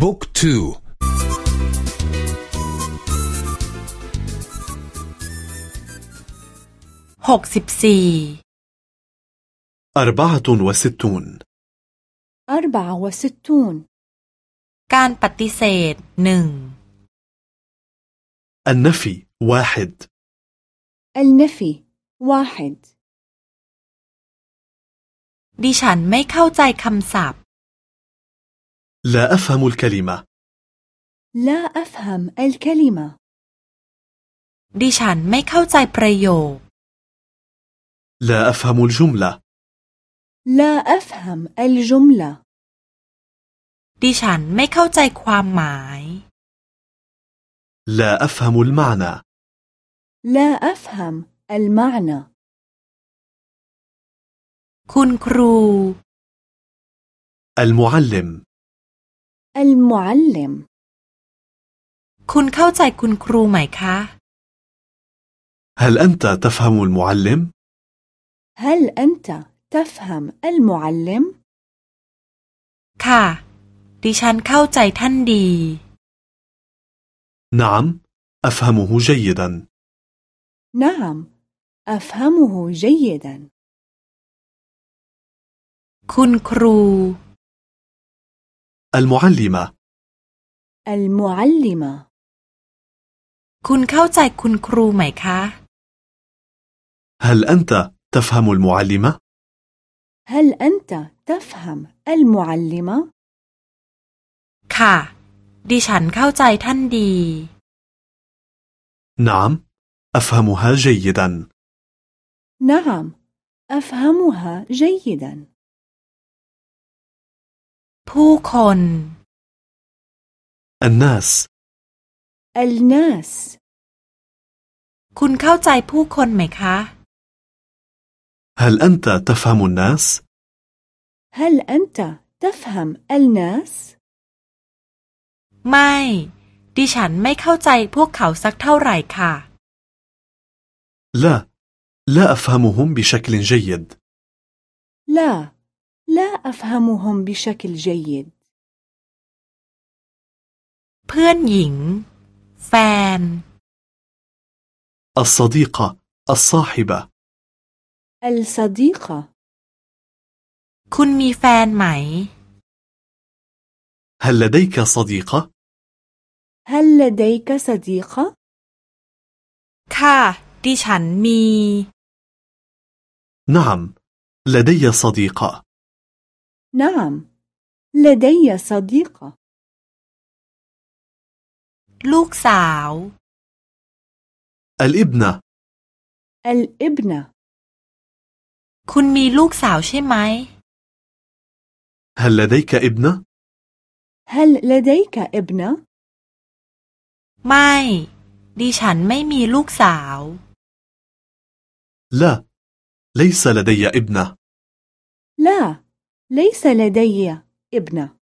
บุ๊กทูหกสิบสี่อัรบะตุนวสิตูนอัรบะวสิตูการปฏิเสธหนึ่งอันนฟีวาฮิดอันนฟีวาฮิดดิฉันไม่เข้าใจคำศัพท์ لا أفهم الكلمة لا أفهم الكلمة ดิฉันไม่เข้าใจประโยค لا أفهم الجملة لا أفهم الجملة ดิฉันไม่เข้าใจความหมาย لا أفهم المعنى لا أفهم المعنى คุณครู المعلم المعلم คุณเข้าใจคุณครูไหมคะ هل أنت تفهم المعلم؟ هل أنت تفهم المعلم؟ ค่ะ ดิฉันเข้าใจท่านดี نعم أفهمه جيدا نعم أفهمه جيدا คุณครู المعلمة المعلمة คุณเข้าใจคุณครูไหมคะ هل أنت تفهم المعلمة؟ هل أنت تفهم المعلمة؟ ค่ะ ดิฉันเข้าใจท่านดี نعم أفهمها جيدا نعم أفهمها جيدا ผู้คน الناس الناس คุณเข้าใจผู้คนไหมคะ هل أنت تفهم الناس؟ هل أنت تفهم الناس؟ ไม่ ดิฉันไม่เข้าใจพวกเขาสักเท่าไหร่ค่ะ لا لا أفهمهم بشكل جيد لا لا أفهمهم بشكل جيد เพื่อนหญิง แฟน الصديقة الصاحبة الصديقة คุณมีแฟนไหม هل لديك صديقة؟ هل لديك صديقة؟ ค่ะ ดิฉันมี نعم لدي صديقة نعم لدي صديقة ลูกสาว الابنة الابنة คุณมีลูกสาวใช่ไหม هل لديك ابنة؟ هل لديك ابنة؟ ไม่ ดิฉันไม่มีลูกสาว لا ليس لدي ابنة لا ليس لدي ابنة.